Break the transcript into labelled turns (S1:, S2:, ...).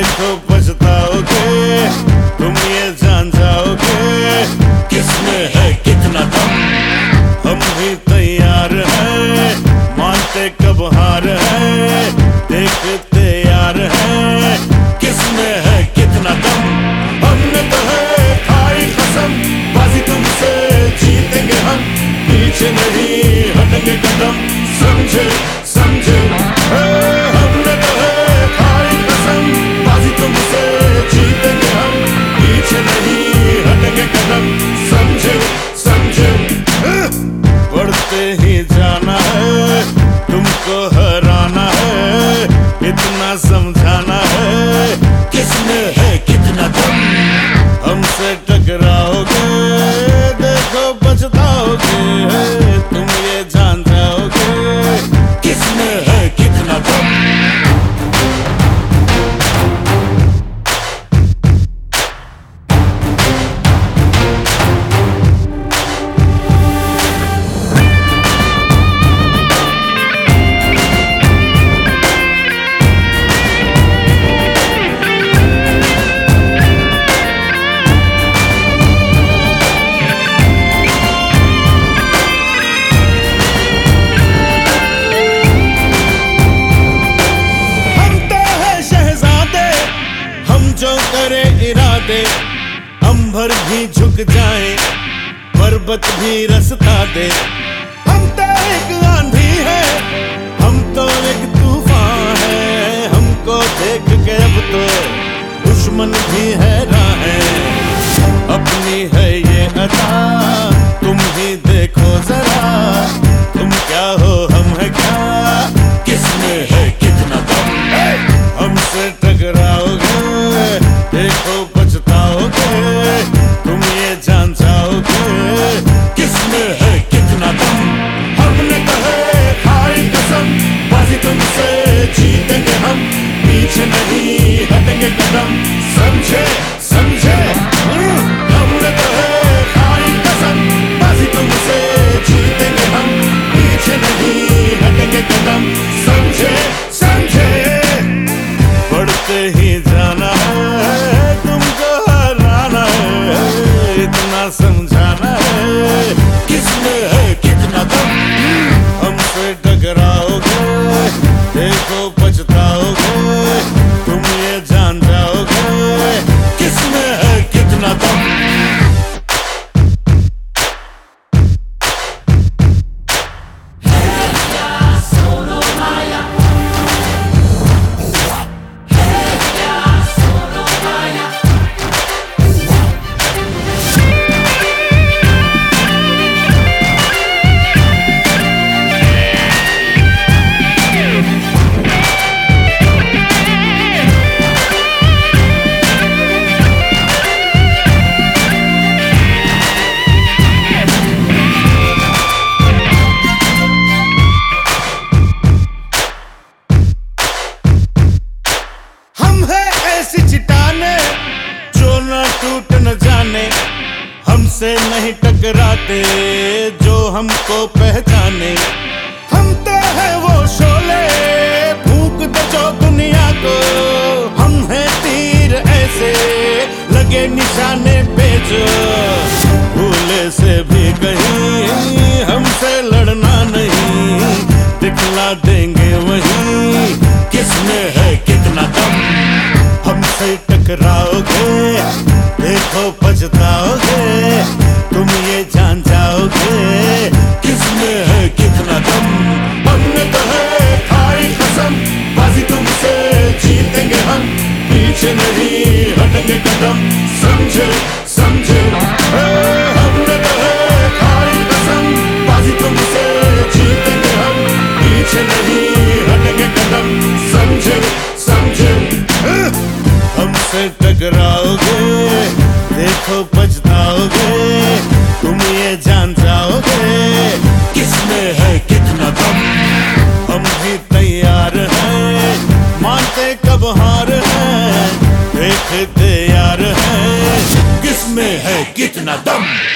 S1: देखो पछताओगे तुम ये जान जाओगे किसमें है कितना दम हम भी तैयार है मानते कब हार है देखते यार है किसमें है कितना दम हमने तो है खाई कसम बाजी तुमसे जीतेंगे हम पीछे नहीं हटेंगे कदम समझे hey, kitna dum. Hum se d- भर भी झुक जाए, पर्वत भी रसता दे। हम तो एक आंधी है, हम तो एक तूफ़ान है, हमको देख के अब तो दुश्मन भी हैरान है। अपनी है ये अदा। जाने हमसे नहीं टकराते जो हमको पहचाने। हम तो है वो शोले भूख दो जो दुनिया को। हम हैं तीर ऐसे, लगे निशाने पे जो पछताओगे? तुम ये जान जाओगे किसमें है कितना दम? हमने तो है खाई कसम। बाजी तुमसे जीतेंगे हम। पीछे नहीं हटेंगे कदम। समझे? a dumb.